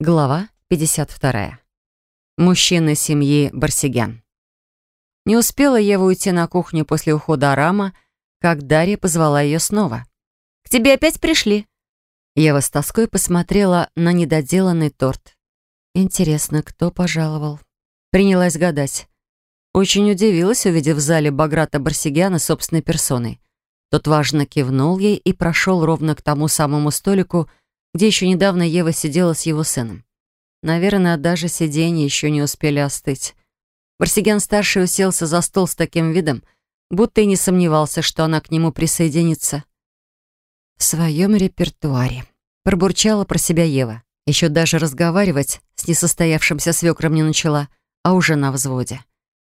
Глава 52. Мужчины семьи Барсигян. Не успела Ева уйти на кухню после ухода Арама, как Дарья позвала ее снова. «К тебе опять пришли?» Ева с тоской посмотрела на недоделанный торт. Интересно, кто пожаловал? Принялась гадать. Очень удивилась, увидев в зале Баграта Барсигяна собственной персоной. Тот важно кивнул ей и прошел ровно к тому самому столику, где еще недавно Ева сидела с его сыном. Наверное, даже сиденья еще не успели остыть. Барсигян-старший уселся за стол с таким видом, будто и не сомневался, что она к нему присоединится. В своем репертуаре. Пробурчала про себя Ева. Еще даже разговаривать с несостоявшимся свекром не начала, а уже на взводе.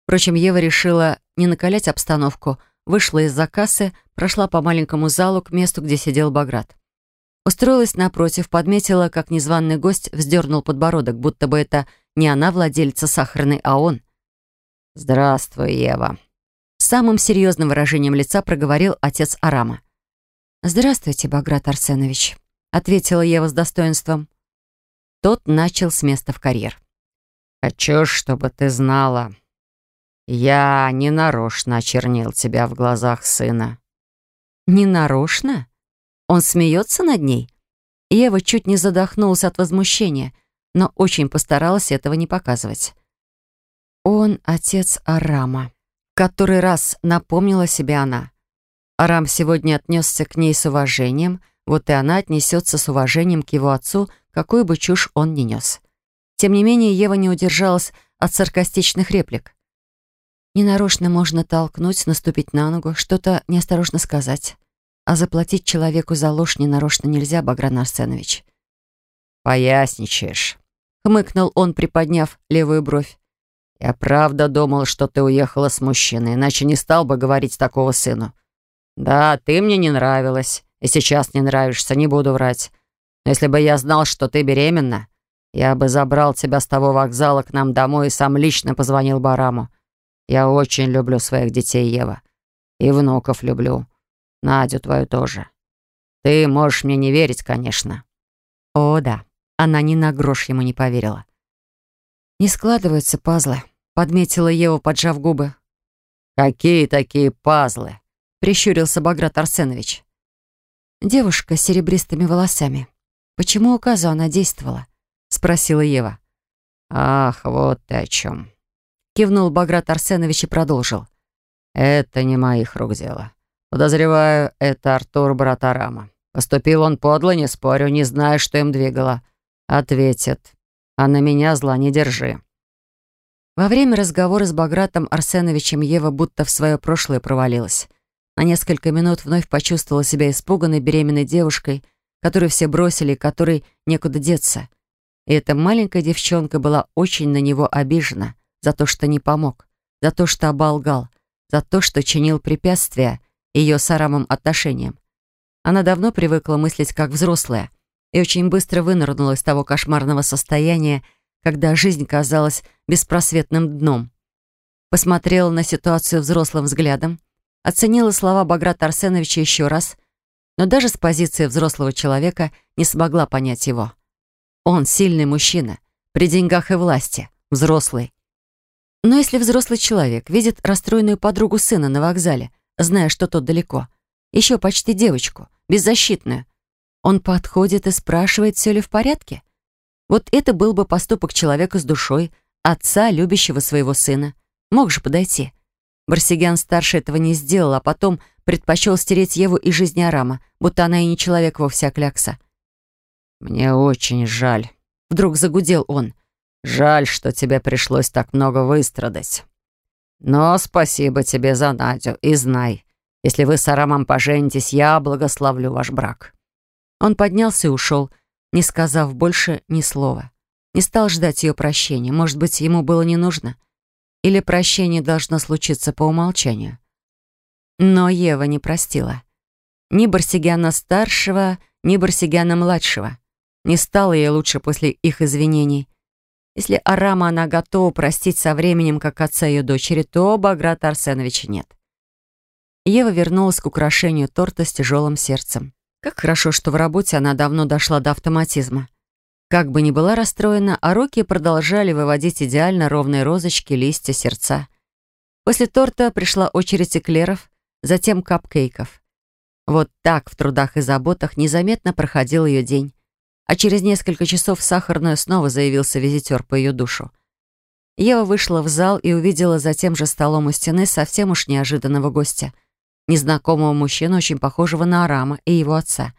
Впрочем, Ева решила не накалять обстановку, вышла из закасы, прошла по маленькому залу к месту, где сидел Баграт. Устроилась напротив, подметила, как незваный гость вздернул подбородок, будто бы это не она владельца сахарной, а он. «Здравствуй, Ева», — самым серьезным выражением лица проговорил отец Арама. «Здравствуйте, Баграт Арсенович», — ответила Ева с достоинством. Тот начал с места в карьер. «Хочу, чтобы ты знала. Я не нарочно очернил тебя в глазах сына». «Не нарочно?» Он смеется над ней? Ева чуть не задохнулась от возмущения, но очень постаралась этого не показывать. Он отец Арама. который раз напомнила себе она. Арам сегодня отнесся к ней с уважением, вот и она отнесется с уважением к его отцу, какую бы чушь он ни нес. Тем не менее, Ева не удержалась от саркастичных реплик. Ненарочно можно толкнуть, наступить на ногу, что-то неосторожно сказать. А заплатить человеку за ложь ненарочно нельзя, Багран Арсенович. «Поясничаешь», — хмыкнул он, приподняв левую бровь. «Я правда думал, что ты уехала с мужчиной, иначе не стал бы говорить такого сыну. Да, ты мне не нравилась, и сейчас не нравишься, не буду врать. Но если бы я знал, что ты беременна, я бы забрал тебя с того вокзала к нам домой и сам лично позвонил Бараму. Я очень люблю своих детей, Ева. И внуков люблю. Надю твою тоже. Ты можешь мне не верить, конечно». О, да, она ни на грош ему не поверила. «Не складываются пазлы», — подметила Ева, поджав губы. «Какие такие пазлы?» — прищурился Баграт Арсенович. «Девушка с серебристыми волосами. Почему указу она действовала?» — спросила Ева. «Ах, вот ты о чем!» Кивнул Баграт Арсенович и продолжил. «Это не моих рук дело. Подозреваю, это Артур брат Арама. Поступил он подло, не спорю, не зная, что им двигало. Ответит. А на меня зла не держи. Во время разговора с Багратом Арсеновичем Ева будто в свое прошлое провалилась. На несколько минут вновь почувствовала себя испуганной беременной девушкой, которую все бросили и которой некуда деться. И эта маленькая девчонка была очень на него обижена за то, что не помог, за то, что оболгал, за то, что чинил препятствия — ее с Арамом отношениям. Она давно привыкла мыслить как взрослая и очень быстро вынырнула из того кошмарного состояния, когда жизнь казалась беспросветным дном. Посмотрела на ситуацию взрослым взглядом, оценила слова Баграта Арсеновича еще раз, но даже с позиции взрослого человека не смогла понять его. Он сильный мужчина, при деньгах и власти, взрослый. Но если взрослый человек видит расстроенную подругу сына на вокзале, зная, что тот далеко. Еще почти девочку, беззащитную. Он подходит и спрашивает, все ли в порядке. Вот это был бы поступок человека с душой, отца, любящего своего сына. Мог же подойти. Барсигян-старший этого не сделал, а потом предпочел стереть Еву из жизни Арама, будто она и не человек вовсе, а клякса. «Мне очень жаль», — вдруг загудел он. «Жаль, что тебе пришлось так много выстрадать». Но спасибо тебе за Надю, и знай, если вы с Арамом поженитесь, я благословлю ваш брак». Он поднялся и ушел, не сказав больше ни слова. Не стал ждать ее прощения. Может быть, ему было не нужно? Или прощение должно случиться по умолчанию? Но Ева не простила. Ни Барсигяна-старшего, ни Барсигяна-младшего. Не стало ей лучше после их извинений. Если Арама она готова простить со временем, как отца ее дочери, то Баграта Арсеновича нет. Ева вернулась к украшению торта с тяжелым сердцем. Как хорошо, что в работе она давно дошла до автоматизма. Как бы ни была расстроена, а руки продолжали выводить идеально ровные розочки, листья, сердца. После торта пришла очередь эклеров, затем капкейков. Вот так в трудах и заботах незаметно проходил ее день. А через несколько часов в сахарную снова заявился визитер по ее душу. Ева вышла в зал и увидела за тем же столом у стены совсем уж неожиданного гостя. Незнакомого мужчину, очень похожего на Арама и его отца.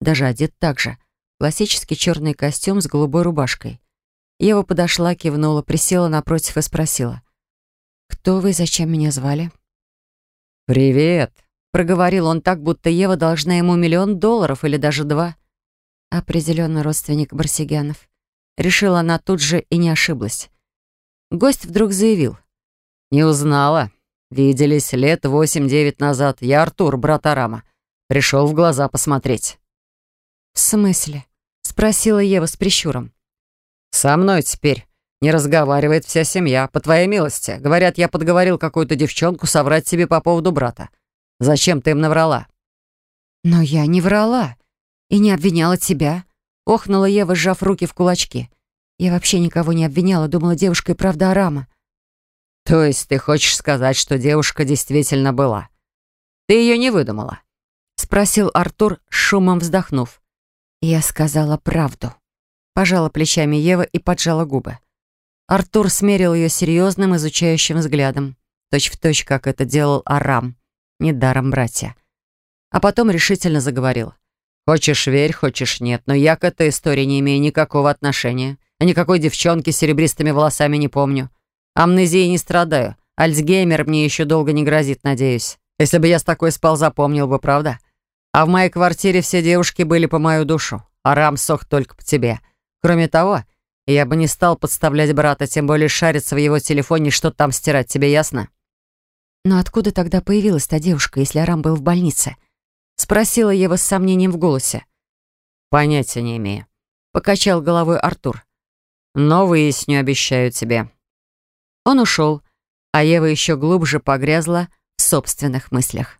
Даже одет так же. Классический черный костюм с голубой рубашкой. Ева подошла, кивнула, присела напротив и спросила. «Кто вы и зачем меня звали?» «Привет», — проговорил он так, будто Ева должна ему миллион долларов или даже два. Определенно родственник Барсигянов. Решила она тут же и не ошиблась. Гость вдруг заявил. «Не узнала. Виделись лет восемь-девять назад. Я Артур, брат Арама. Пришел в глаза посмотреть». «В смысле?» — спросила Ева с прищуром. «Со мной теперь не разговаривает вся семья, по твоей милости. Говорят, я подговорил какую-то девчонку соврать тебе по поводу брата. Зачем ты им наврала?» «Но я не врала и не обвиняла тебя», — охнула Ева, сжав руки в кулачки. «Я вообще никого не обвиняла, думала, девушка и правда Арама». «То есть ты хочешь сказать, что девушка действительно была? Ты ее не выдумала?» — спросил Артур, шумом вздохнув. Я сказала правду. Пожала плечами Ева и поджала губы. Артур смерил ее серьезным, изучающим взглядом, точь в точь, как это делал Арам, недаром братья. А потом решительно заговорил. «Хочешь верь, хочешь нет, но я к этой истории не имею никакого отношения. А никакой девчонки с серебристыми волосами не помню. Амнезией не страдаю. Альцгеймер мне еще долго не грозит, надеюсь. Если бы я с такой спал, запомнил бы, правда? А в моей квартире все девушки были по мою душу, а Рам сох только по тебе. Кроме того, я бы не стал подставлять брата, тем более шариться в его телефоне что там стирать, тебе ясно? Но откуда тогда появилась та девушка, если Арам был в больнице? Спросила Ева с сомнением в голосе. Понятия не имею. Покачал головой Артур. Но выясню, обещаю тебе. Он ушел, а Ева еще глубже погрязла в собственных мыслях.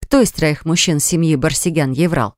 Кто из троих мужчин семьи Барсигян ей врал?